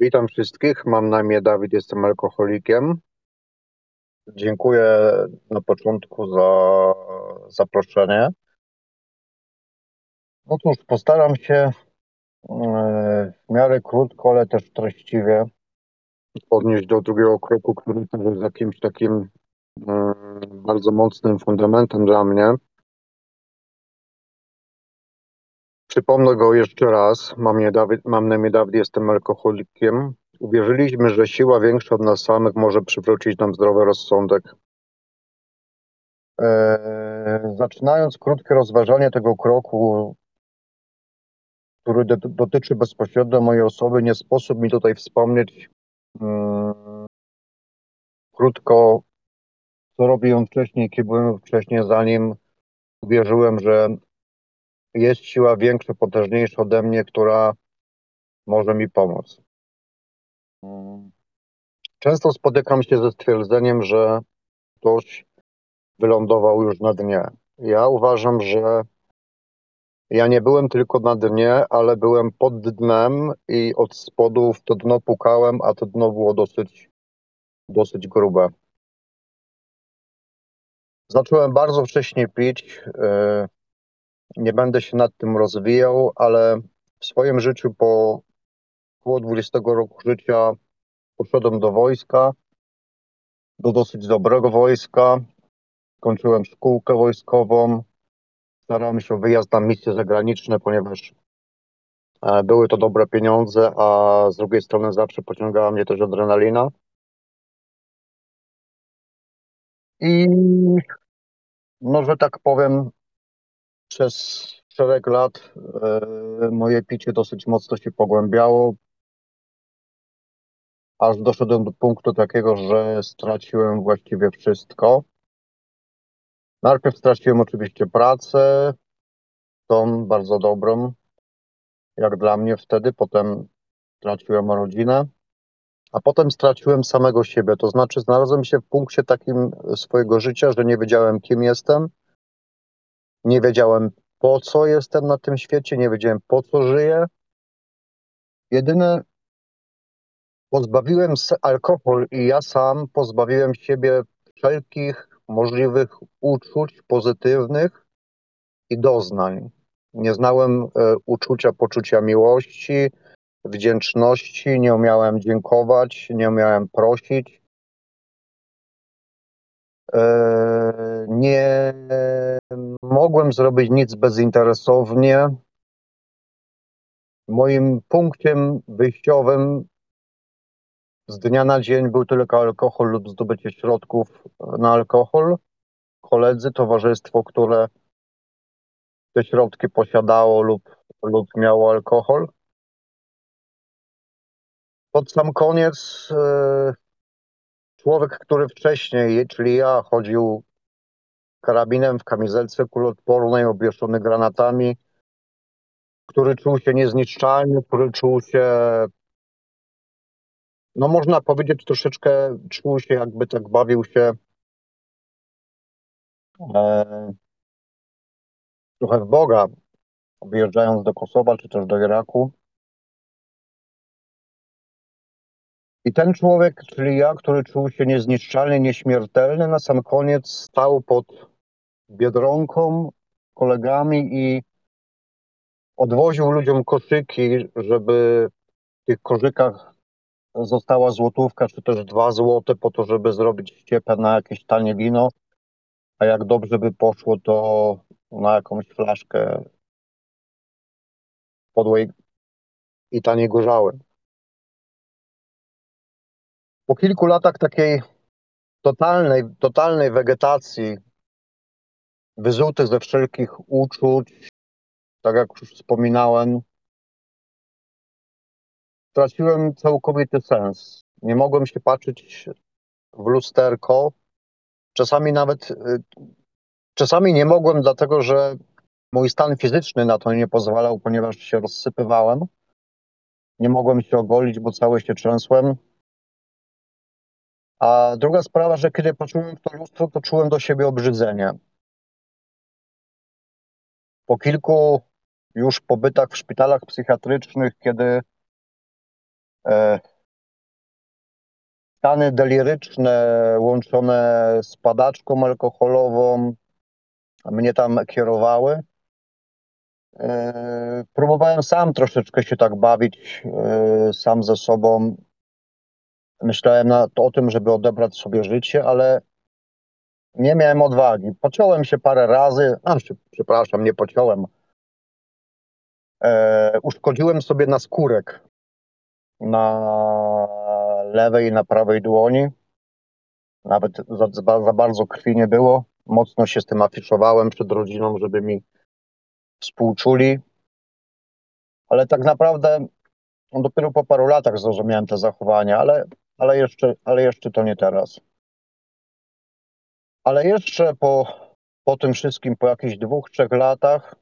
Witam wszystkich. Mam na imię Dawid, jestem alkoholikiem. Dziękuję na początku za zaproszenie. No cóż, postaram się e, w miarę krótko, ale też treściwie odnieść do drugiego kroku, który jest jakimś takim mm, bardzo mocnym fundamentem dla mnie. Przypomnę go jeszcze raz. Mam, nie Dawid, mam na jestem alkoholikiem. Uwierzyliśmy, że siła większa od nas samych może przywrócić nam zdrowy rozsądek. Eee, zaczynając krótkie rozważanie tego kroku, który dotyczy bezpośrednio mojej osoby, nie sposób mi tutaj wspomnieć mm, krótko, co robiłem wcześniej, kim byłem wcześniej, zanim uwierzyłem, że jest siła większa, potężniejsza ode mnie, która może mi pomóc. Często spotykam się ze stwierdzeniem, że ktoś wylądował już na dnie. Ja uważam, że ja nie byłem tylko na dnie, ale byłem pod dnem i od spodu w to dno pukałem, a to dno było dosyć, dosyć grube. Zacząłem bardzo wcześnie pić. E, nie będę się nad tym rozwijał, ale w swoim życiu po około 20 roku życia poszedłem do wojska, do dosyć dobrego wojska. Kończyłem szkółkę wojskową. Starałem się o wyjazd na misje zagraniczne, ponieważ e, były to dobre pieniądze, a z drugiej strony zawsze pociągała mnie też adrenalina. I no, że tak powiem, przez szereg lat e, moje picie dosyć mocno się pogłębiało, aż doszedłem do punktu takiego, że straciłem właściwie wszystko. Najpierw straciłem oczywiście pracę, tą bardzo dobrą, jak dla mnie wtedy, potem straciłem rodzinę, a potem straciłem samego siebie. To znaczy, znalazłem się w punkcie takim swojego życia, że nie wiedziałem, kim jestem, nie wiedziałem, po co jestem na tym świecie, nie wiedziałem, po co żyję. Jedyne, pozbawiłem alkohol i ja sam pozbawiłem siebie wszelkich możliwych uczuć pozytywnych i doznań. Nie znałem e, uczucia, poczucia miłości, wdzięczności, nie umiałem dziękować, nie umiałem prosić. E, nie mogłem zrobić nic bezinteresownie. Moim punktem wyjściowym z dnia na dzień był tylko alkohol lub zdobycie środków na alkohol. Koledzy, towarzystwo, które te środki posiadało lub, lub miało alkohol. Pod sam koniec e, człowiek, który wcześniej, czyli ja, chodził karabinem w kamizelce kuloodpornej, obwieszony granatami, który czuł się niezniszczalny, który czuł się no można powiedzieć troszeczkę czuł się jakby tak bawił się e, trochę w Boga, wyjeżdżając do Kosowa czy też do Iraku. I ten człowiek, czyli ja, który czuł się niezniszczalny, nieśmiertelny, na sam koniec stał pod Biedronką, kolegami i odwoził ludziom koszyki, żeby w tych koszykach została złotówka czy też dwa złote po to, żeby zrobić ściepę na jakieś tanie wino, a jak dobrze by poszło, to na jakąś flaszkę podłej i taniej gorzały. Po kilku latach takiej totalnej, totalnej wegetacji, wyzutych ze wszelkich uczuć, tak jak już wspominałem, straciłem całkowity sens. Nie mogłem się patrzeć w lusterko. Czasami nawet, y, czasami nie mogłem, dlatego że mój stan fizyczny na to nie pozwalał, ponieważ się rozsypywałem. Nie mogłem się ogolić, bo cały się trzęsłem. A druga sprawa, że kiedy patrzyłem w to lustro, to czułem do siebie obrzydzenie. Po kilku już pobytach w szpitalach psychiatrycznych, kiedy e, stany deliryczne łączone z padaczką alkoholową mnie tam kierowały. E, próbowałem sam troszeczkę się tak bawić, e, sam ze sobą. Myślałem na, o tym, żeby odebrać sobie życie, ale nie miałem odwagi. Pociąłem się parę razy, a, przepraszam, nie pociąłem. E, uszkodziłem sobie na skórek na lewej i na prawej dłoni. Nawet za, za bardzo krwi nie było. Mocno się z tym afiszowałem przed rodziną, żeby mi współczuli. Ale tak naprawdę dopiero po paru latach zrozumiałem te zachowania, ale, ale, jeszcze, ale jeszcze to nie teraz. Ale jeszcze po, po tym wszystkim, po jakichś dwóch, trzech latach,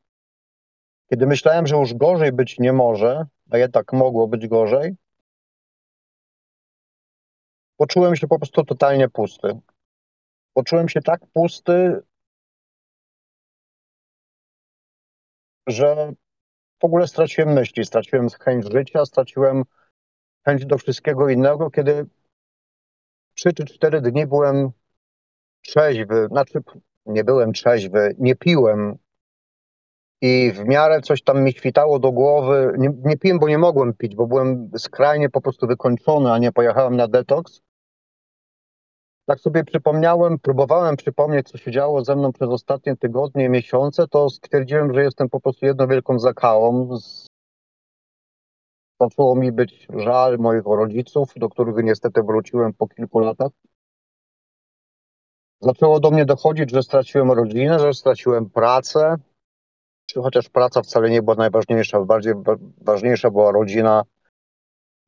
kiedy myślałem, że już gorzej być nie może, a jednak mogło być gorzej, poczułem się po prostu totalnie pusty. Poczułem się tak pusty, że w ogóle straciłem myśli, straciłem chęć życia, straciłem chęć do wszystkiego innego, kiedy trzy czy cztery dni byłem trzeźwy, znaczy nie byłem trzeźwy, nie piłem i w miarę coś tam mi świtało do głowy. Nie, nie piłem, bo nie mogłem pić, bo byłem skrajnie po prostu wykończony, a nie pojechałem na detoks. Tak sobie przypomniałem, próbowałem przypomnieć, co się działo ze mną przez ostatnie tygodnie, miesiące, to stwierdziłem, że jestem po prostu jedną wielką zakałą. Zaczęło mi być żal moich rodziców, do których niestety wróciłem po kilku latach. Zaczęło do mnie dochodzić, że straciłem rodzinę, że straciłem pracę, chociaż praca wcale nie była najważniejsza, bardziej ważniejsza była rodzina.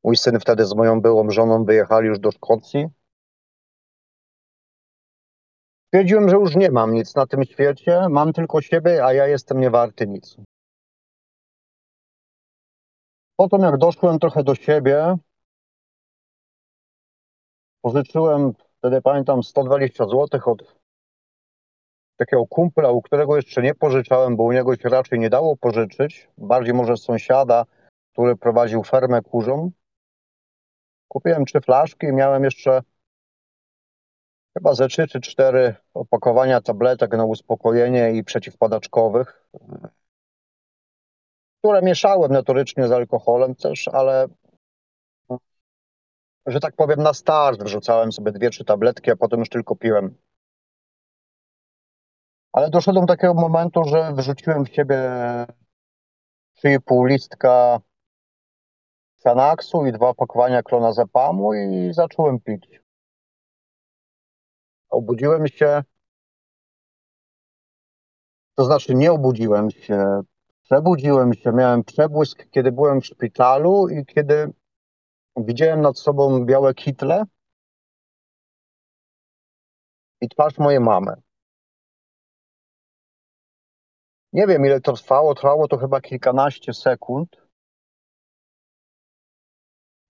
Mój syn wtedy z moją byłą żoną wyjechali już do Szkocji. Stwierdziłem, że już nie mam nic na tym świecie, mam tylko siebie, a ja jestem niewarty nic. Potem jak doszłem trochę do siebie, pożyczyłem, wtedy pamiętam, 120 zł od takiego kumpla, u którego jeszcze nie pożyczałem, bo u niego się raczej nie dało pożyczyć, bardziej może sąsiada, który prowadził fermę kurzą. Kupiłem trzy flaszki i miałem jeszcze chyba ze trzy czy cztery opakowania tabletek na uspokojenie i przeciwpadaczkowych, które mieszałem notorycznie z alkoholem też, ale że tak powiem na start wrzucałem sobie dwie, trzy tabletki, a potem już tylko piłem. Ale doszedłem do takiego momentu, że wyrzuciłem w siebie 3,5 listka Xanaxu i dwa opakowania klonazepamu i zacząłem pić. Obudziłem się, to znaczy nie obudziłem się, przebudziłem się, miałem przebłysk, kiedy byłem w szpitalu i kiedy widziałem nad sobą białe kitle i twarz mojej mamy. Nie wiem, ile to trwało. Trwało to chyba kilkanaście sekund.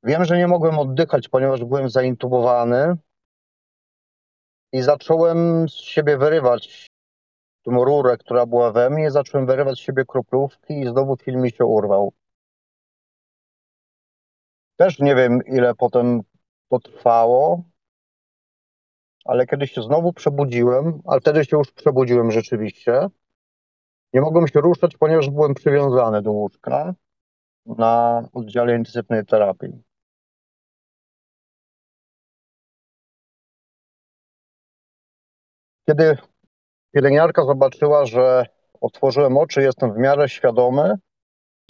Wiem, że nie mogłem oddychać, ponieważ byłem zaintubowany i zacząłem z siebie wyrywać tą rurę, która była we mnie, zacząłem wyrywać z siebie kroplówki i znowu film mi się urwał. Też nie wiem, ile potem to trwało, ale kiedy się znowu przebudziłem, ale wtedy się już przebudziłem rzeczywiście, nie mogłem się ruszać, ponieważ byłem przywiązany do łóżka na oddziale intensywnej terapii. Kiedy pielęgniarka zobaczyła, że otworzyłem oczy, jestem w miarę świadomy,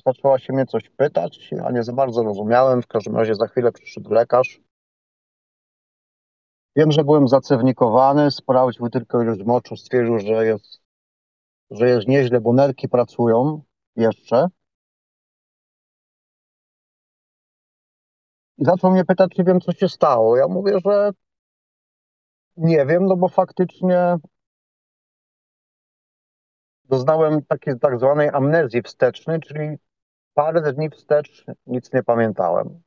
zaczęła się mnie coś pytać, a nie za bardzo rozumiałem. W każdym razie za chwilę przyszedł lekarz. Wiem, że byłem zacewnikowany, sprawdził tylko ilość moczu, stwierdził, że jest że jest nieźle, bo nerki pracują jeszcze. I zaczął mnie pytać, czy wiem, co się stało. Ja mówię, że nie wiem, no bo faktycznie doznałem takiej tak zwanej amnezji wstecznej, czyli parę dni wstecz nic nie pamiętałem.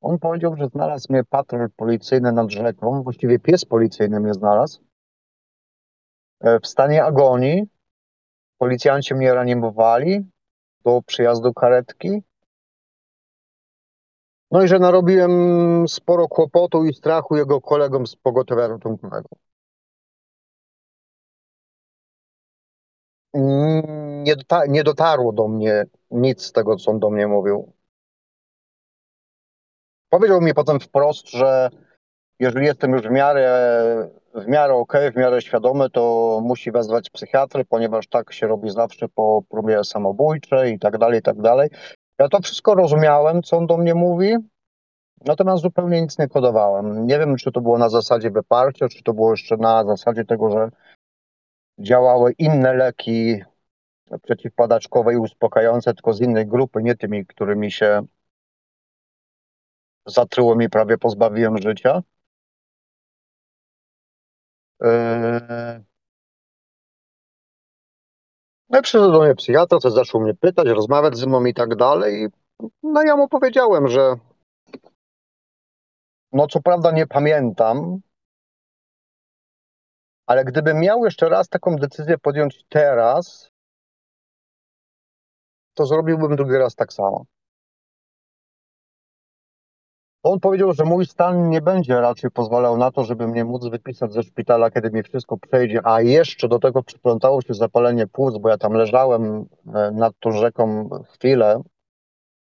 On powiedział, że znalazł mnie patrol policyjny nad rzeką, właściwie pies policyjny mnie znalazł, e, w stanie agonii, Policjanci mnie reanimowali do przyjazdu karetki. No i że narobiłem sporo kłopotu i strachu jego kolegom z pogotowia ratunkowego. Nie, nie dotarło do mnie nic z tego, co on do mnie mówił. Powiedział mi potem wprost, że jeżeli jestem już w miarę, w miarę okej, w miarę świadomy, to musi wezwać psychiatry, ponieważ tak się robi zawsze po próbie samobójczej i tak dalej, i tak dalej. Ja to wszystko rozumiałem, co on do mnie mówi, natomiast zupełnie nic nie kodowałem. Nie wiem, czy to było na zasadzie wyparcia, czy to było jeszcze na zasadzie tego, że działały inne leki przeciwpadaczkowe i uspokajające, tylko z innej grupy, nie tymi, którymi się zatrułem i prawie pozbawiłem życia. Eee, No i przyszedł do mnie psychiatra, co zaczął mnie pytać, rozmawiać ze mną i tak dalej. No ja mu powiedziałem, że no co prawda nie pamiętam, ale gdybym miał jeszcze raz taką decyzję podjąć teraz, to zrobiłbym drugi raz tak samo. On powiedział, że mój stan nie będzie raczej pozwalał na to, żeby mnie móc wypisać ze szpitala, kiedy mi wszystko przejdzie, a jeszcze do tego przyplątało się zapalenie płuc, bo ja tam leżałem e, nad tą rzeką chwilę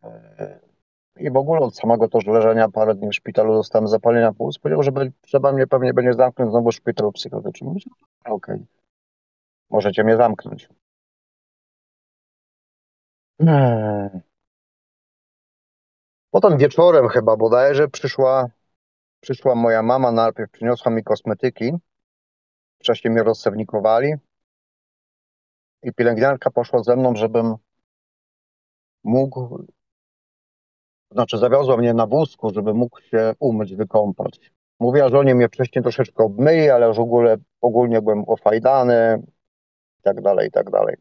e, i w ogóle od samego też leżenia parę dni w szpitalu dostałem zapalenia płuc. Powiedział, że trzeba mnie pewnie będzie zamknąć znowu w szpitalu psychiatrycznym. Okej, możecie mnie zamknąć. Hmm. Potem wieczorem chyba bodajże przyszła, przyszła moja mama, najpierw przyniosła mi kosmetyki, wcześniej mnie rozsewnikowali i pielęgniarka poszła ze mną, żebym mógł, znaczy zawiozła mnie na wózku, żebym mógł się umyć, wykąpać. Mówiła, że oni mnie wcześniej troszeczkę obmyli, ale już ogólnie, ogólnie byłem ofajdany i tak dalej, i tak dalej.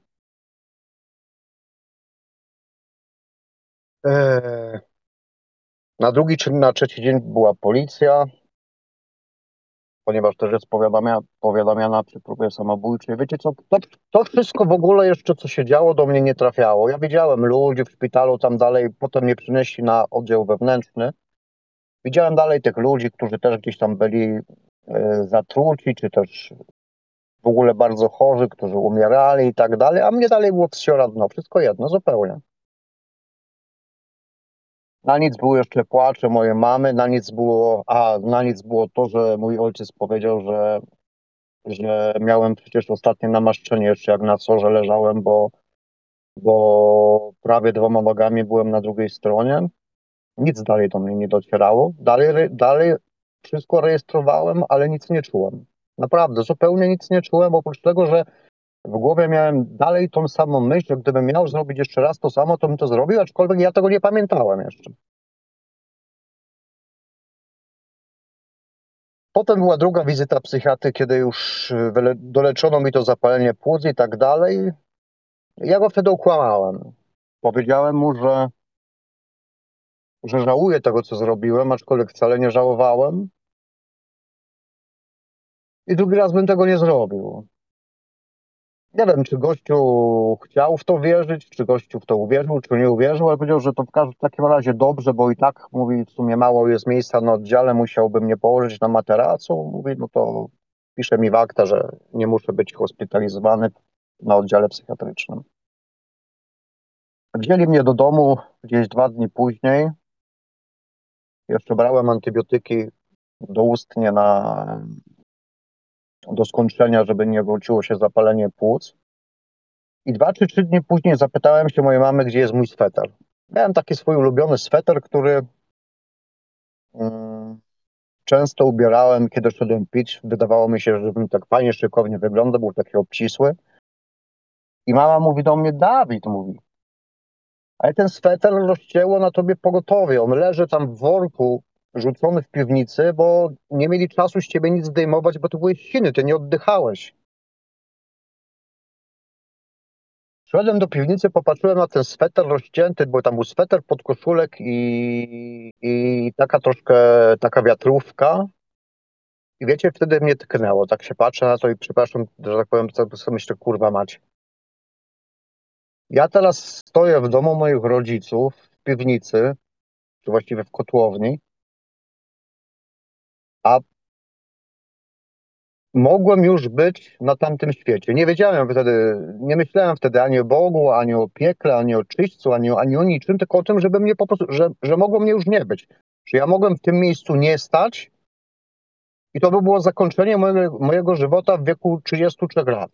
Eee, Na drugi czy na trzeci dzień była policja, ponieważ też jest powiadamia, powiadamiana przy próbie samobójczej. Wiecie co, to, to wszystko w ogóle jeszcze, co się działo, do mnie nie trafiało. Ja widziałem ludzi w szpitalu tam dalej, potem mnie przynieśli na oddział wewnętrzny. Widziałem dalej tych ludzi, którzy też gdzieś tam byli e, zatruci, czy też w ogóle bardzo chorzy, którzy umierali i tak dalej, a mnie dalej było wsiora dno, wszystko jedno, zupełnie. Na nic były jeszcze płacze mojej mamy, na nic było, a na nic było to, że mój ojciec powiedział, że, że miałem przecież ostatnie namaszczenie jeszcze jak na sorze leżałem, bo, bo prawie dwoma nogami byłem na drugiej stronie. Nic dalej do mnie nie docierało. Dalej, dalej wszystko rejestrowałem, ale nic nie czułem. Naprawdę, zupełnie nic nie czułem, oprócz tego, że w głowie miałem dalej tą samą myśl, że gdybym miał zrobić jeszcze raz to samo, to bym to zrobił, aczkolwiek ja tego nie pamiętałem jeszcze. Potem była druga wizyta psychiatry, kiedy już wyle- doleczono mi to zapalenie płuc i tak dalej. Ja go wtedy okłamałem. Powiedziałem mu, że, że żałuję tego, co zrobiłem, aczkolwiek wcale nie żałowałem. I drugi raz bym tego nie zrobił. Nie wiem, czy gościu chciał w to wierzyć, czy gościu w to uwierzył, czy nie uwierzył, ale powiedział, że to w każdym takim razie dobrze, bo i tak, mówi, w sumie mało jest miejsca na oddziale, musiałby mnie położyć na materacu. Mówi, no to pisze mi w akta, że nie muszę być hospitalizowany na oddziale psychiatrycznym. Wzięli mnie do domu gdzieś dwa dni później. Jeszcze brałem antybiotyki doustnie na, do skończenia, żeby nie wróciło się zapalenie płuc. I dwa czy trzy dni później zapytałem się mojej mamy, gdzie jest mój sweter. Miałem taki swój ulubiony sweter, który mm, często ubierałem, kiedy szedłem pić. Wydawało mi się, żebym tak fajnie, szykownie wyglądał, był taki obcisły. I mama mówi do mnie, Dawid, mówi, ale ten sweter rozcięło na tobie pogotowie. On leży tam w worku rzucony w piwnicy, bo nie mieli czasu z ciebie nic zdejmować, bo tu byłeś silny, ty nie oddychałeś. Szedłem do piwnicy, popatrzyłem na ten sweter rozcięty, bo tam był sweter, podkoszulek i, i taka troszkę, taka wiatrówka. I wiecie, wtedy mnie tknęło. Tak się patrzę na to i przepraszam, że tak powiem, co myślę, kurwa mać. Ja teraz stoję w domu moich rodziców, w piwnicy, czy właściwie w kotłowni. A mogłem już być na tamtym świecie. Nie wiedziałem wtedy, nie myślałem wtedy ani o Bogu, ani o piekle, ani o czyśćcu, ani ani o niczym, tylko o tym, żeby mnie po prostu, że, że mogło mnie już nie być. Że ja mogłem w tym miejscu nie stać i to by było zakończenie mojego, mojego żywota w wieku 33 lat.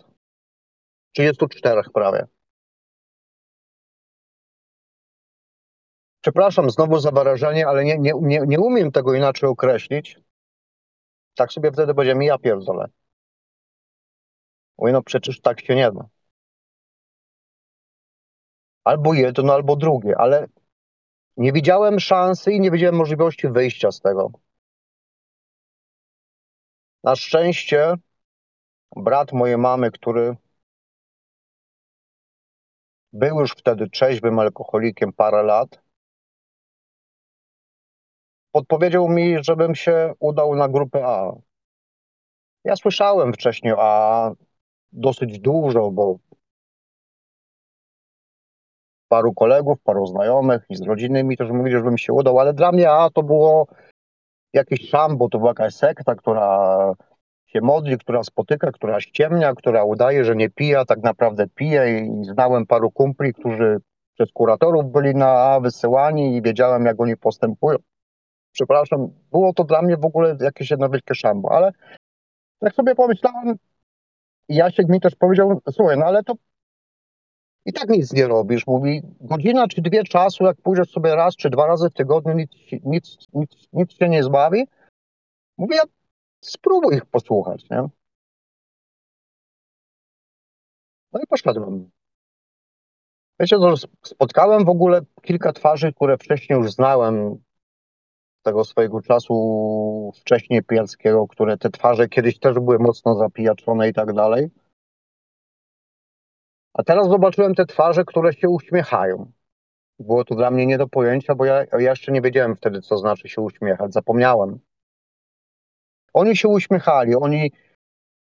34 prawie. Przepraszam znowu za wyrażenie, ale nie, nie, nie, nie umiem tego inaczej określić. Tak sobie wtedy będziemy ja pierdolę. Mówię, no przecież tak się nie da. Albo jedno, albo drugie, ale nie widziałem szansy i nie widziałem możliwości wyjścia z tego. Na szczęście brat mojej mamy, który był już wtedy trzeźwym alkoholikiem parę lat, podpowiedział mi, żebym się udał na grupę A. Ja słyszałem wcześniej A dosyć dużo, bo paru kolegów, paru znajomych i z rodziny mi też mówili, żebym się udał, ale dla mnie A to było jakieś szambo, to była jakaś sekta, która się modli, która spotyka, która ściemnia, która udaje, że nie pije, tak naprawdę pije i znałem paru kumpli, którzy przez kuratorów byli na A wysyłani i wiedziałem, jak oni postępują przepraszam, było to dla mnie w ogóle jakieś jedno wielkie szambo, ale jak sobie pomyślałem, Jasiek mi też powiedział, słuchaj, no ale to i tak nic nie robisz. Mówi, godzina czy dwie czasu, jak pójdziesz sobie raz czy dwa razy w tygodniu, nic, nic, nic, nic się nie zbawi. Mówię, ja spróbuj ich posłuchać, nie? No i poszedłem. Wiecie, to spotkałem w ogóle kilka twarzy, które wcześniej już znałem tego swojego czasu wcześniej pijackiego, które te twarze kiedyś też były mocno zapijaczone i tak dalej. A teraz zobaczyłem te twarze, które się uśmiechają. Było to dla mnie nie do pojęcia, bo ja, ja jeszcze nie wiedziałem wtedy, co znaczy się uśmiechać. Zapomniałem. Oni się uśmiechali, oni,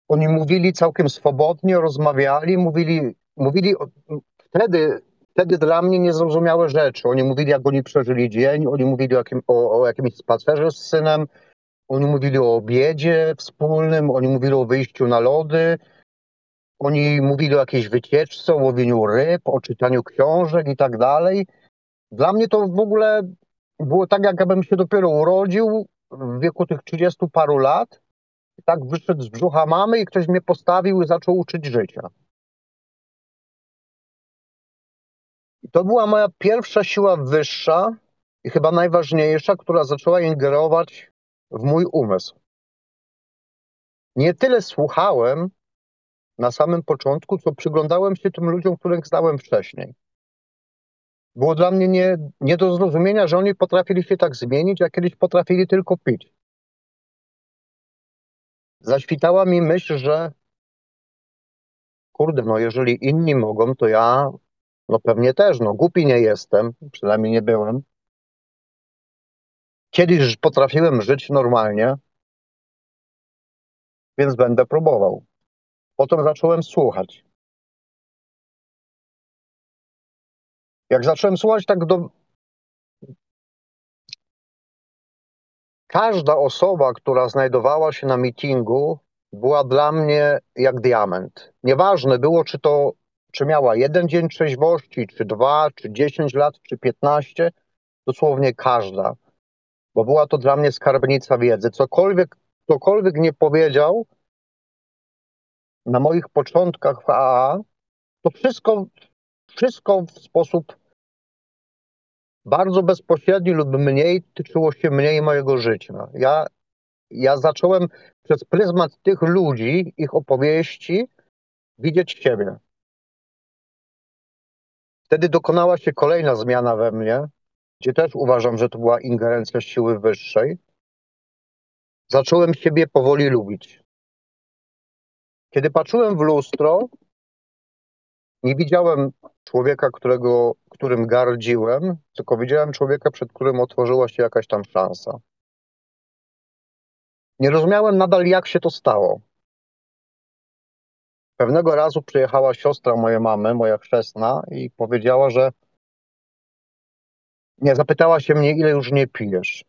oni mówili całkiem swobodnie, rozmawiali, mówili, mówili wtedy wtedy dla mnie niezrozumiałe rzeczy. Oni mówili, jak oni przeżyli dzień, oni mówili o, jakim, o, o jakimś spacerze z synem, oni mówili o obiedzie wspólnym, oni mówili o wyjściu na lody, oni mówili o jakiejś wycieczce, o łowieniu ryb, o czytaniu książek i tak dalej. Dla mnie to w ogóle było tak, jakbym się dopiero urodził w wieku tych 30 paru lat. Tak wyszedł z brzucha mamy i ktoś mnie postawił i zaczął uczyć życia. To była moja pierwsza siła wyższa i chyba najważniejsza, która zaczęła ingerować w mój umysł. Nie tyle słuchałem na samym początku, co przyglądałem się tym ludziom, których znałem wcześniej. Było dla mnie nie, nie do zrozumienia, że oni potrafili się tak zmienić, a kiedyś potrafili tylko pić. Zaświtała mi myśl, że kurde, no jeżeli inni mogą, to ja no pewnie też, no głupi nie jestem, przynajmniej nie byłem. Kiedyś potrafiłem żyć normalnie, więc będę próbował. Potem zacząłem słuchać. Jak zacząłem słuchać, tak do. Każda osoba, która znajdowała się na mitingu, była dla mnie jak diament. Nieważne było, czy to czy miała jeden dzień trzeźwości, czy dwa, czy dziesięć lat, czy piętnaście, dosłownie każda, bo była to dla mnie skarbnica wiedzy. Cokolwiek, cokolwiek nie powiedział na moich początkach w AA, to wszystko, wszystko w sposób bardzo bezpośredni lub mniej tyczyło się mniej mojego życia. Ja, ja zacząłem przez pryzmat tych ludzi, ich opowieści, widzieć siebie. Wtedy dokonała się kolejna zmiana we mnie, gdzie też uważam, że to była ingerencja siły wyższej. Zacząłem siebie powoli lubić. Kiedy patrzyłem w lustro, nie widziałem człowieka, którego, którym gardziłem, tylko widziałem człowieka, przed którym otworzyła się jakaś tam szansa. Nie rozumiałem nadal, jak się to stało. Pewnego razu przyjechała siostra mojej mamy, moja chrzestna, i powiedziała, że Nie, zapytała się mnie, ile już nie pijesz.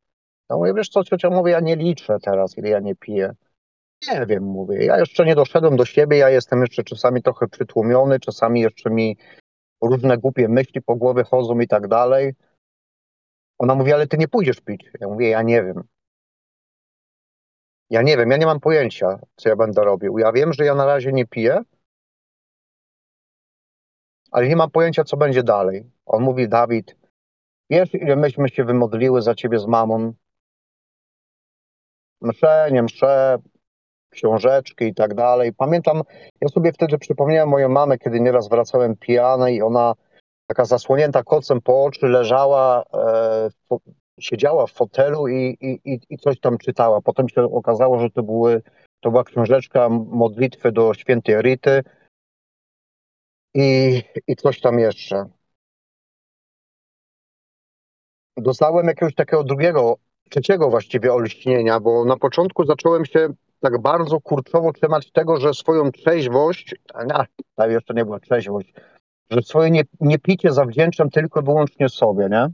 Ja mówię, wiesz co, ciocia, mówię, ja nie liczę teraz, ile ja nie piję. Nie wiem, mówię, ja jeszcze nie doszedłem do siebie, ja jestem jeszcze czasami trochę przytłumiony, czasami jeszcze mi różne głupie myśli po głowie chodzą i tak dalej. Ona mówi, ale ty nie pójdziesz pić. Ja mówię, ja nie wiem. Ja nie wiem, ja nie mam pojęcia, co ja będę robił. Ja wiem, że ja na razie nie piję, ale nie mam pojęcia, co będzie dalej. On mówi, Dawid, wiesz, ile myśmy się wymodliły za ciebie z mamą? Msze, nie msze, książeczki i tak dalej. Pamiętam, ja sobie wtedy przypomniałem moją mamę, kiedy nieraz wracałem pijany i ona taka zasłonięta kocem po oczy leżała, e, siedziała w fotelu i, i, i coś tam czytała. Potem się okazało, że to, były, to była książeczka modlitwy do świętej Rity i, i coś tam jeszcze. Dostałem jakiegoś takiego drugiego, trzeciego właściwie olśnienia, bo na początku zacząłem się tak bardzo kurczowo trzymać tego, że swoją trzeźwość, a to jeszcze nie była trzeźwość, że swoje nie, nie zawdzięczam tylko i wyłącznie sobie, nie?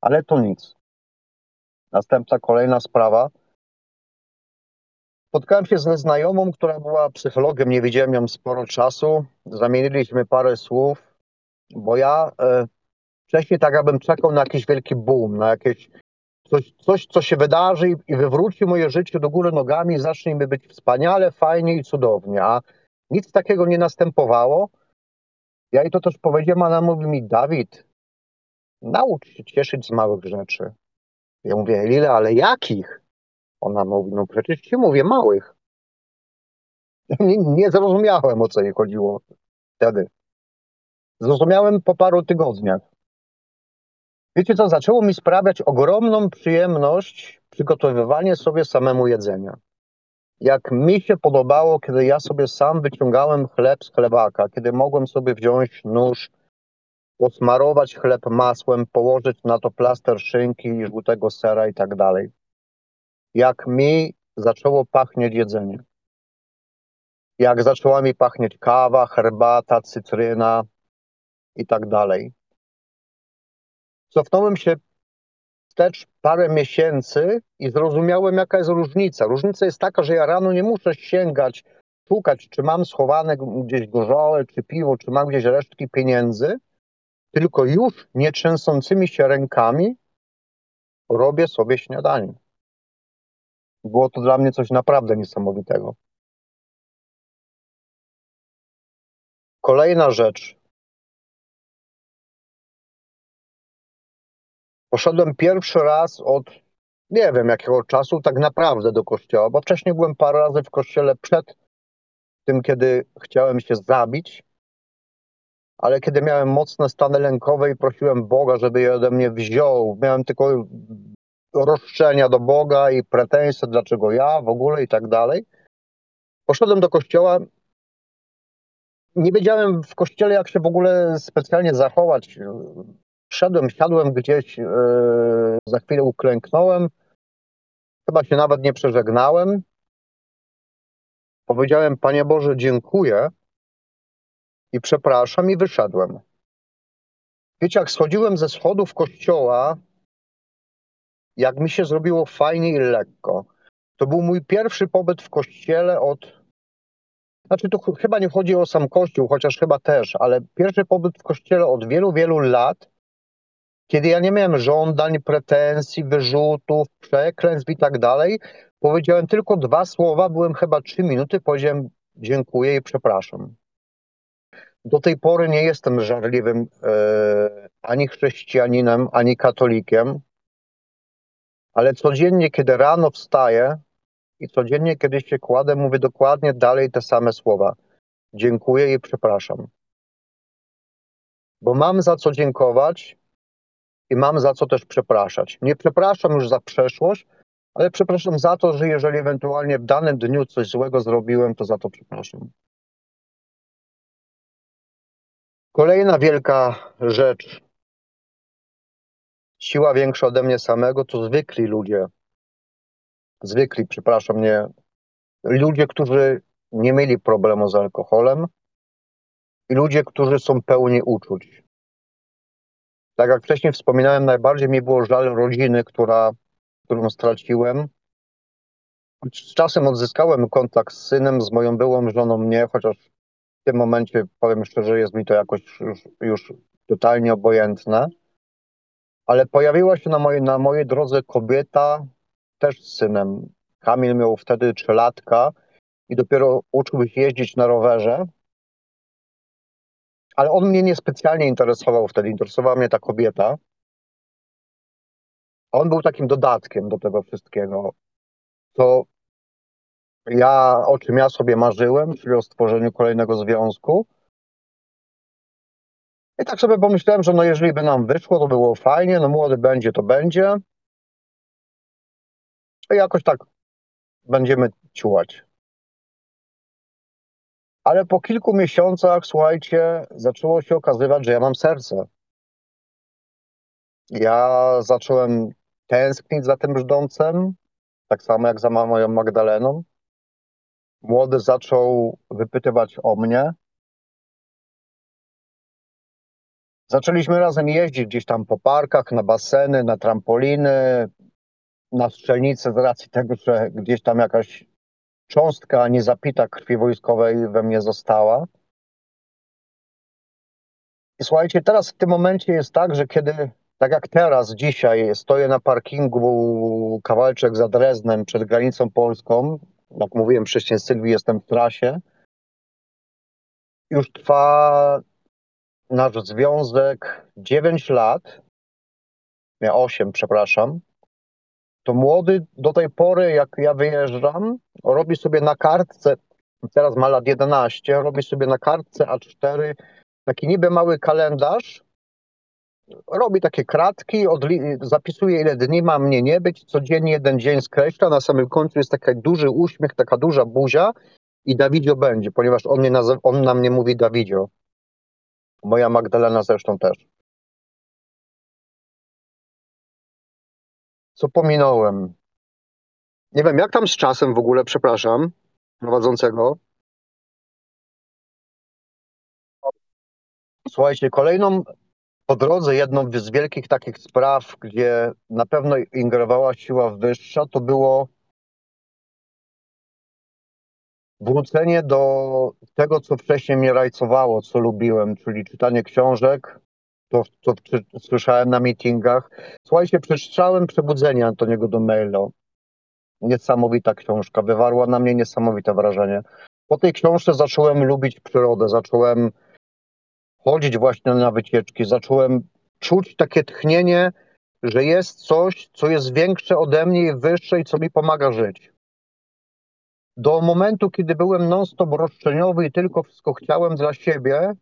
Ale to nic. Następna, kolejna sprawa. Spotkałem się ze znajomą, która była psychologiem, nie widziałem ją sporo czasu. Zamieniliśmy parę słów, bo ja e, wcześniej tak jakbym czekał na jakiś wielki boom, na jakieś coś, coś co się wydarzy i, i wywróci moje życie do góry nogami i zacznie mi być wspaniale, fajnie i cudownie, a nic takiego nie następowało. Ja jej to też powiedziałem, a ona mówi mi, Dawid, naucz się cieszyć z małych rzeczy. Ja mówię, Lila, ale jakich? Ona mówi, no przecież ci mówię, małych. Nie, nie zrozumiałem, o co jej chodziło wtedy. Zrozumiałem po paru tygodniach. Wiecie co, zaczęło mi sprawiać ogromną przyjemność przygotowywanie sobie samemu jedzenia. Jak mi się podobało, kiedy ja sobie sam wyciągałem chleb z chlebaka, kiedy mogłem sobie wziąć nóż, posmarować chleb masłem, położyć na to plaster szynki, żółtego sera i tak dalej. Jak mi zaczęło pachnieć jedzenie. Jak zaczęła mi pachnieć kawa, herbata, cytryna i tak dalej. Cofnąłem się wstecz parę miesięcy i zrozumiałem, jaka jest różnica. Różnica jest taka, że ja rano nie muszę sięgać, szukać, czy mam schowane gdzieś gorzołę, czy piwo, czy mam gdzieś resztki pieniędzy, tylko już nieczęsącymi się rękami robię sobie śniadanie. Było to dla mnie coś naprawdę niesamowitego. Kolejna rzecz. Poszedłem pierwszy raz od nie wiem jakiego czasu tak naprawdę do kościoła, bo wcześniej byłem parę razy w kościele przed tym, kiedy chciałem się zabić, ale kiedy miałem mocne stany lękowe i prosiłem Boga, żeby je ode mnie wziął, miałem tylko roszczenia do Boga i pretensje, dlaczego ja w ogóle i tak dalej. Poszedłem do kościoła. Nie wiedziałem w kościele, jak się w ogóle specjalnie zachować. Szedłem, siadłem gdzieś, yy, za chwilę uklęknąłem. Chyba się nawet nie przeżegnałem. Powiedziałem, Panie Boże, dziękuję i przepraszam i wyszedłem. Wiecie, jak schodziłem ze schodów kościoła, jak mi się zrobiło fajnie i lekko. To był mój pierwszy pobyt w kościele od. Znaczy, tu chyba nie chodzi o sam kościół, chociaż chyba też, ale pierwszy pobyt w kościele od wielu, wielu lat, kiedy ja nie miałem żądań, pretensji, wyrzutów, przekleństw i tak dalej. Powiedziałem tylko dwa słowa, byłem chyba trzy minuty, powiedziałem dziękuję i przepraszam. Do tej pory nie jestem żarliwym e, ani chrześcijaninem, ani katolikiem ale codziennie, kiedy rano wstaję i codziennie, kiedy się kładę, mówię dokładnie dalej te same słowa. Dziękuję i przepraszam. Bo mam za co dziękować i mam za co też przepraszać. Nie przepraszam już za przeszłość, ale przepraszam za to, że jeżeli ewentualnie w danym dniu coś złego zrobiłem, to za to przepraszam. Kolejna wielka rzecz, siła większa ode mnie samego, to zwykli ludzie. Zwykli, przepraszam, nie. Ludzie, którzy nie mieli problemu z alkoholem i ludzie, którzy są pełni uczuć. Tak jak wcześniej wspominałem, najbardziej mi było żal rodziny, która, którą straciłem. Z czasem odzyskałem kontakt z synem, z moją byłą żoną nie, chociaż w tym momencie, powiem szczerze, jest mi to jakoś już, już totalnie obojętne. Ale pojawiła się na mojej, na mojej drodze kobieta też z synem. Kamil miał wtedy trzylatka i dopiero uczył się jeździć na rowerze. Ale on mnie niespecjalnie interesował wtedy, interesowała mnie ta kobieta. On był takim dodatkiem do tego wszystkiego, co ja, o czym ja sobie marzyłem, czyli o stworzeniu kolejnego związku. I tak sobie pomyślałem, że no jeżeli by nam wyszło, to było fajnie, no młody będzie, to będzie. I jakoś tak będziemy ciułać. Ale po kilku miesiącach, słuchajcie, zaczęło się okazywać, że ja mam serce. Ja zacząłem tęsknić za tym brzdącem, tak samo jak za moją Magdaleną. Młody zaczął wypytywać o mnie. Zaczęliśmy razem jeździć gdzieś tam po parkach, na baseny, na trampoliny, na strzelnice z racji tego, że gdzieś tam jakaś cząstka niezapita krwi wojskowej we mnie została. I słuchajcie, teraz w tym momencie jest tak, że kiedy, tak jak teraz, dzisiaj, stoję na parkingu kawałeczek za Dreznem przed granicą polską, jak mówiłem wcześniej Sylwii, jestem w trasie, już trwa nasz związek 9 lat, nie 8, przepraszam, to młody do tej pory, jak ja wyjeżdżam, robi sobie na kartce, teraz ma lat 11, robi sobie na kartce A4 taki niby mały kalendarz, robi takie kratki, zapisuje ile dni ma mnie nie być, codziennie jeden dzień skreśla, na samym końcu jest taki duży uśmiech, taka duża buzia i Dawidzio będzie, ponieważ on, mnie nazywa, on na mnie mówi Dawidzio. Moja Magdalena zresztą też. Co pominąłem? Nie wiem, jak tam z czasem w ogóle, przepraszam, prowadzącego. Słuchajcie, kolejną po drodze, jedną z wielkich takich spraw, gdzie na pewno ingerowała siła wyższa, to było wrócenie do tego, co wcześniej mnie rajcowało, co lubiłem, czyli czytanie książek, to, co słyszałem na meetingach. Słuchajcie, przeczytałem Przebudzenie Antoniego Domello. Niesamowita książka, wywarła na mnie niesamowite wrażenie. Po tej książce zacząłem lubić przyrodę, zacząłem chodzić właśnie na wycieczki, zacząłem czuć takie tchnienie, że jest coś, co jest większe ode mnie i wyższe i co mi pomaga żyć. Do momentu, kiedy byłem non-stop roszczeniowy i tylko wszystko chciałem dla siebie,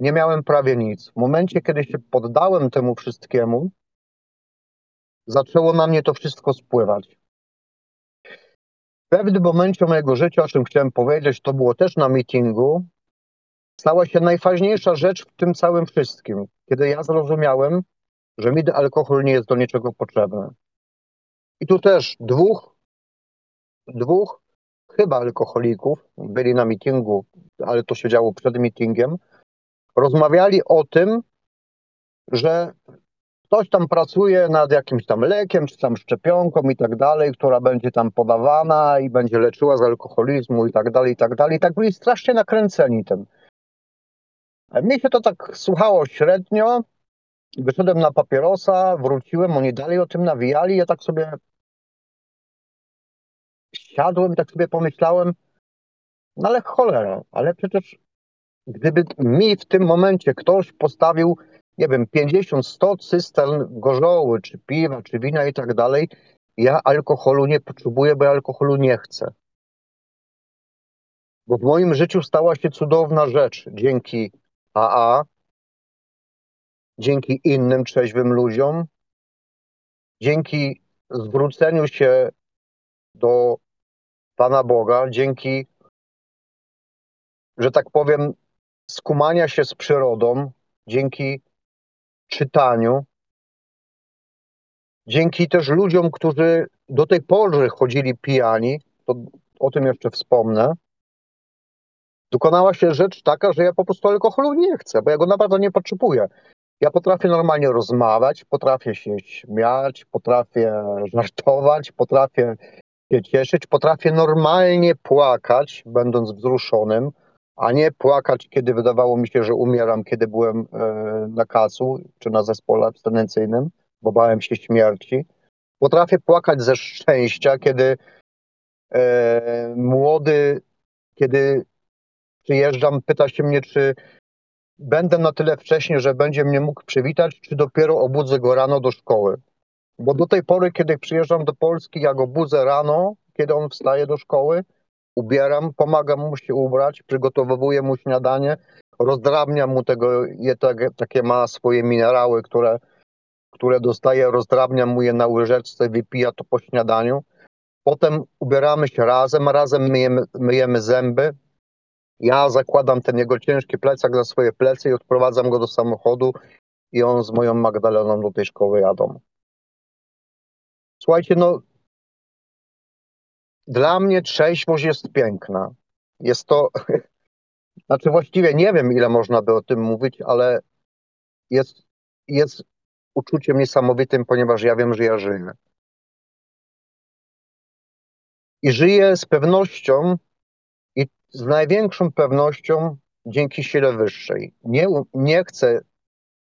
nie miałem prawie nic. W momencie, kiedy się poddałem temu wszystkiemu, zaczęło na mnie to wszystko spływać. W pewnym momencie mojego życia, o czym chciałem powiedzieć, to było też na meetingu, stała się najważniejsza rzecz w tym całym wszystkim, kiedy ja zrozumiałem, że mi alkohol nie jest do niczego potrzebny. I tu też dwóch, dwóch chyba alkoholików byli na meetingu, ale to się działo przed meetingiem, rozmawiali o tym, że ktoś tam pracuje nad jakimś tam lekiem, czy tam szczepionką i tak dalej, która będzie tam podawana i będzie leczyła z alkoholizmu i tak dalej, i tak dalej. I tak byli strasznie nakręceni tym. Mnie się to tak słuchało średnio. Wyszedłem na papierosa, wróciłem, oni dalej o tym nawijali. Ja tak sobie siadłem tak sobie pomyślałem, no ale cholera, ale przecież gdyby mi w tym momencie ktoś postawił, nie wiem, 50-100 cystern gorzoły, czy piwa, czy wina i tak dalej, ja alkoholu nie potrzebuję, bo ja alkoholu nie chcę. Bo w moim życiu stała się cudowna rzecz dzięki AA, dzięki innym trzeźwym ludziom, dzięki zwróceniu się do Pana Boga, dzięki, że tak powiem, skumania się z przyrodą, dzięki czytaniu, dzięki też ludziom, którzy do tej pory chodzili pijani, to o tym jeszcze wspomnę, dokonała się rzecz taka, że ja po prostu alkoholu nie chcę, bo ja go naprawdę nie potrzebuję. Ja potrafię normalnie rozmawiać, potrafię się śmiać, potrafię żartować, potrafię się cieszyć, potrafię normalnie płakać, będąc wzruszonym, a nie płakać, kiedy wydawało mi się, że umieram, kiedy byłem e, na kacu czy na zespole abstynencyjnym, bo bałem się śmierci. Potrafię płakać ze szczęścia, kiedy e, młody, kiedy przyjeżdżam, pyta się mnie, czy będę na tyle wcześnie, że będzie mnie mógł przywitać, czy dopiero obudzę go rano do szkoły. Bo do tej pory, kiedy przyjeżdżam do Polski, ja go budzę rano, kiedy on wstaje do szkoły, ubieram, pomagam mu się ubrać, przygotowuję mu śniadanie, rozdrabniam mu tego, je tak, takie ma swoje minerały, które, które dostaje, rozdrabniam mu je na łyżeczce, wypija to po śniadaniu. Potem ubieramy się razem, razem myjemy, myjemy zęby. Ja zakładam ten jego ciężki plecak na swoje plecy i odprowadzam go do samochodu i on z moją Magdaleną do tej szkoły jadą. Słuchajcie, no dla mnie trzeźwość jest piękna. Jest to, znaczy właściwie nie wiem, ile można by o tym mówić, ale jest, jest uczuciem niesamowitym, ponieważ ja wiem, że ja żyję. I żyję z pewnością z największą pewnością dzięki sile wyższej. Nie, nie, chcę,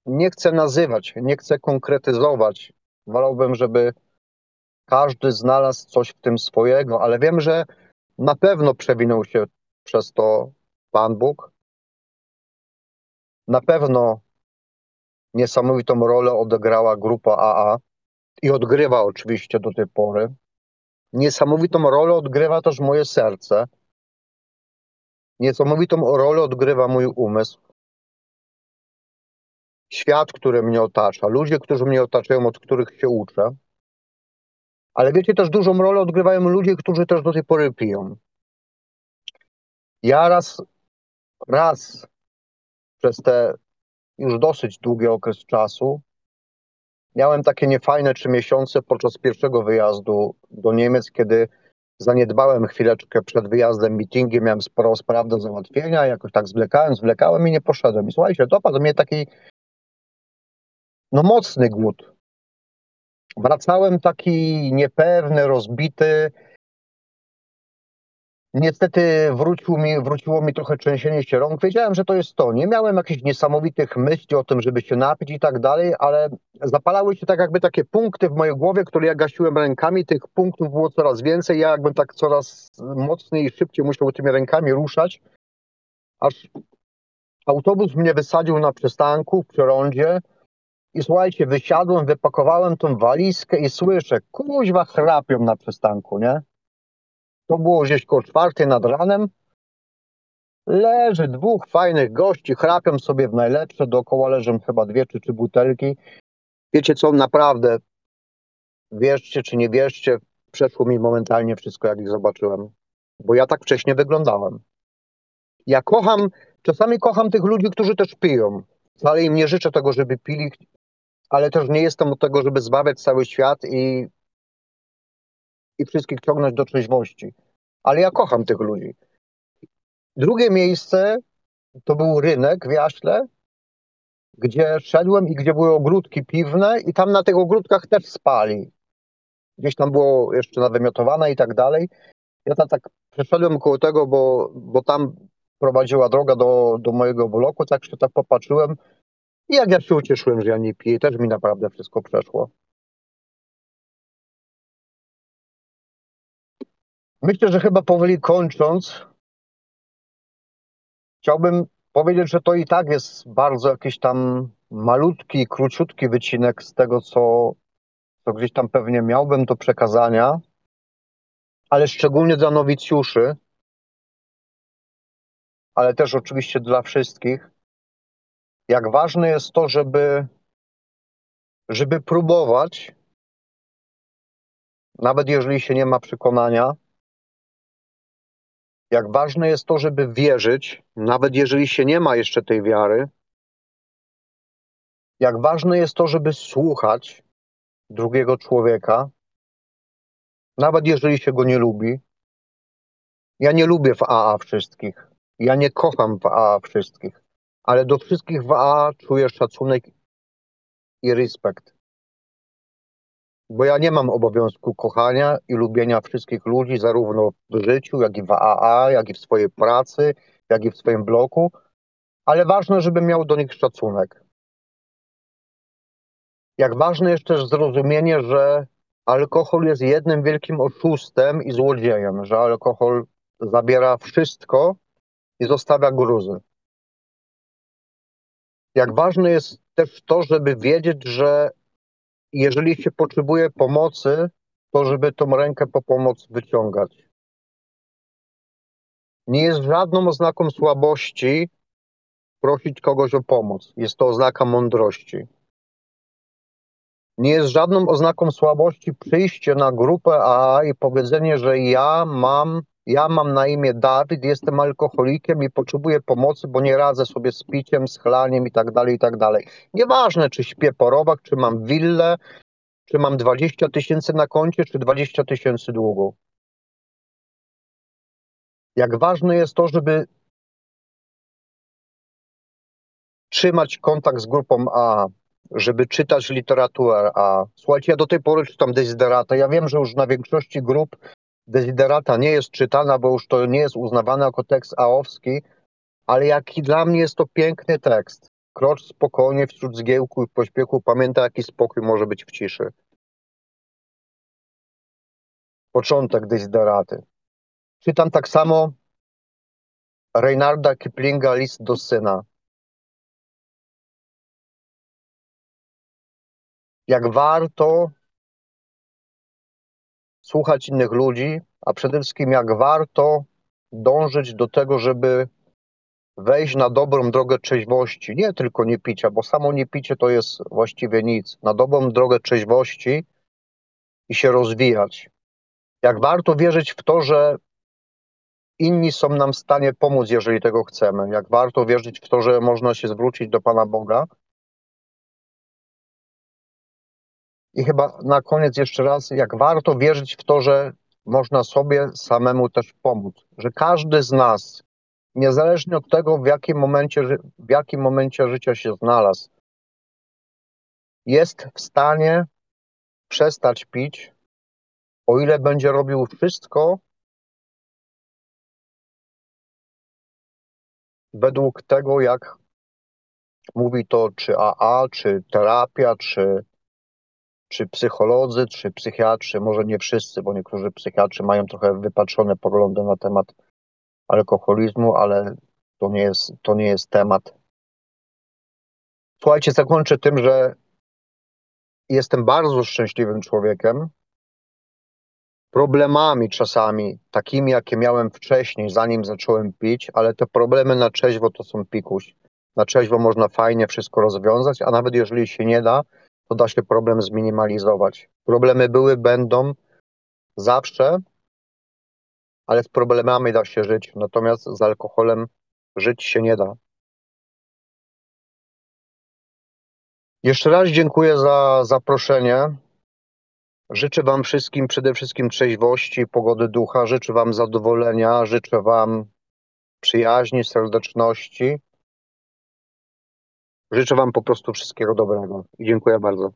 nie chcę nazywać, nie chcę konkretyzować. Wolałbym, żeby każdy znalazł coś w tym swojego, ale wiem, że na pewno przewinął się przez to Pan Bóg. Na pewno niesamowitą rolę odegrała grupa AA i odgrywa oczywiście do tej pory. Niesamowitą rolę odgrywa też moje serce. Niesamowitą rolę odgrywa mój umysł. Świat, który mnie otacza, ludzie, którzy mnie otaczają, od których się uczę. Ale wiecie, też dużą rolę odgrywają ludzie, którzy też do tej pory piją. Ja raz, raz przez te już dosyć długi okres czasu miałem takie niefajne trzy miesiące podczas pierwszego wyjazdu do Niemiec, kiedy zaniedbałem chwileczkę przed wyjazdem meetingi, miałem sporo spraw do załatwienia, jakoś tak zwlekałem, zwlekałem i nie poszedłem. I słuchajcie, dopadł mnie taki no mocny głód. Wracałem taki niepewny, rozbity. Niestety wróciło mi, wróciło mi trochę trzęsienie się rąk. Wiedziałem, że to jest to. Nie miałem jakichś niesamowitych myśli o tym, żeby się napić i tak dalej, ale zapalały się tak jakby takie punkty w mojej głowie, które ja gasiłem rękami. Tych punktów było coraz więcej. Ja jakbym tak coraz mocniej i szybciej musiał tymi rękami ruszać, aż autobus mnie wysadził na przystanku w przerondzie i słuchajcie, wysiadłem, wypakowałem tą walizkę i słyszę, kuźwa chrapią na przystanku, nie? To było gdzieś koło czwartej nad ranem. Leży dwóch fajnych gości, chrapią sobie w najlepsze, dookoła leżą chyba dwie czy trzy butelki. Wiecie co, naprawdę, wierzcie czy nie wierzcie, przeszło mi momentalnie wszystko, jak ich zobaczyłem. Bo ja tak wcześnie wyglądałem. Ja kocham, czasami kocham tych ludzi, którzy też piją. Wcale im nie życzę tego, żeby pili, ale też nie jestem od tego, żeby zbawiać cały świat i, i wszystkich ciągnąć do trzeźwości. Ale ja kocham tych ludzi. Drugie miejsce to był rynek w Jaśle, gdzie szedłem i gdzie były ogródki piwne i tam na tych ogródkach też spali. Gdzieś tam było jeszcze nawymiotowane i tak dalej. Ja tam tak przeszedłem koło tego, bo, bo tam prowadziła droga do, do mojego bloku, tak się tak popatrzyłem i jak ja się ucieszyłem, że ja nie piję, też mi naprawdę wszystko przeszło. Myślę, że chyba powoli kończąc, chciałbym powiedzieć, że to i tak jest bardzo jakiś tam malutki, króciutki wycinek z tego, co, co gdzieś tam pewnie miałbym do przekazania, ale szczególnie dla nowicjuszy, ale też oczywiście dla wszystkich. Jak ważne jest to, żeby, żeby próbować, nawet jeżeli się nie ma przekonania, jak ważne jest to, żeby wierzyć, nawet jeżeli się nie ma jeszcze tej wiary, jak ważne jest to, żeby słuchać drugiego człowieka, nawet jeżeli się go nie lubi. Ja nie lubię w AA wszystkich. Ja nie kocham w AA wszystkich ale do wszystkich w AA czuję szacunek i respekt. Bo ja nie mam obowiązku kochania i lubienia wszystkich ludzi, zarówno w życiu, jak i w AA, jak i w swojej pracy, jak i w swoim bloku, ale ważne, żebym miał do nich szacunek. Jak ważne jest też zrozumienie, że alkohol jest jednym wielkim oszustem i złodziejem, że alkohol zabiera wszystko i zostawia gruzy. Jak ważne jest też to, żeby wiedzieć, że jeżeli się potrzebuje pomocy, to żeby tą rękę po pomoc wyciągać. Nie jest żadną oznaką słabości prosić kogoś o pomoc. Jest to oznaka mądrości. Nie jest żadną oznaką słabości przyjście na grupę AA i powiedzenie, że ja mam, ja mam na imię Dawid, jestem alkoholikiem i potrzebuję pomocy, bo nie radzę sobie z piciem, z i tak dalej, i tak dalej. Nieważne, czy śpię porowak, czy mam willę, czy mam 20 tysięcy na koncie, czy 20 tysięcy długu. Jak ważne jest to, żeby trzymać kontakt z grupą A, żeby czytać literaturę A. Słuchajcie, ja do tej pory czytam Desiderata. Ja wiem, że już na większości grup Desiderata nie jest czytana, bo już to nie jest uznawane jako tekst aowski, ale jaki dla mnie jest to piękny tekst. Krocz spokojnie wśród zgiełku i pośpiechu, pamiętaj jaki spokój może być w ciszy. Początek Desideraty. Czytam tak samo Reynarda Kiplinga List do syna. Jak warto słuchać innych ludzi, a przede wszystkim jak warto dążyć do tego, żeby wejść na dobrą drogę trzeźwości. Nie tylko nie picia, bo samo nie picie to jest właściwie nic. Na dobrą drogę trzeźwości i się rozwijać. Jak warto wierzyć w to, że inni są nam w stanie pomóc, jeżeli tego chcemy. Jak warto wierzyć w to, że można się zwrócić do Pana Boga. I chyba na koniec jeszcze raz, jak warto wierzyć w to, że można sobie samemu też pomóc. Że każdy z nas, niezależnie od tego, w jakim momencie, w jakim momencie życia się znalazł, jest w stanie przestać pić, o ile będzie robił wszystko według tego, jak mówi to czy AA, czy terapia, czy, czy psycholodzy, czy psychiatrzy, może nie wszyscy, bo niektórzy psychiatrzy mają trochę wypatrzone poglądy na temat alkoholizmu, ale to nie jest, to nie jest temat. Słuchajcie, zakończę tym, że jestem bardzo szczęśliwym człowiekiem, problemami czasami, takimi jakie miałem wcześniej, zanim zacząłem pić, ale te problemy na trzeźwo to są pikuś. Na trzeźwo można fajnie wszystko rozwiązać, a nawet jeżeli się nie da, to da się problem zminimalizować. Problemy były, będą zawsze, ale z problemami da się żyć, natomiast z alkoholem żyć się nie da. Jeszcze raz dziękuję za zaproszenie. Życzę Wam wszystkim przede wszystkim trzeźwości, pogody ducha, życzę Wam zadowolenia, życzę Wam przyjaźni, serdeczności. Życzę Wam po prostu wszystkiego dobrego dziękuję bardzo.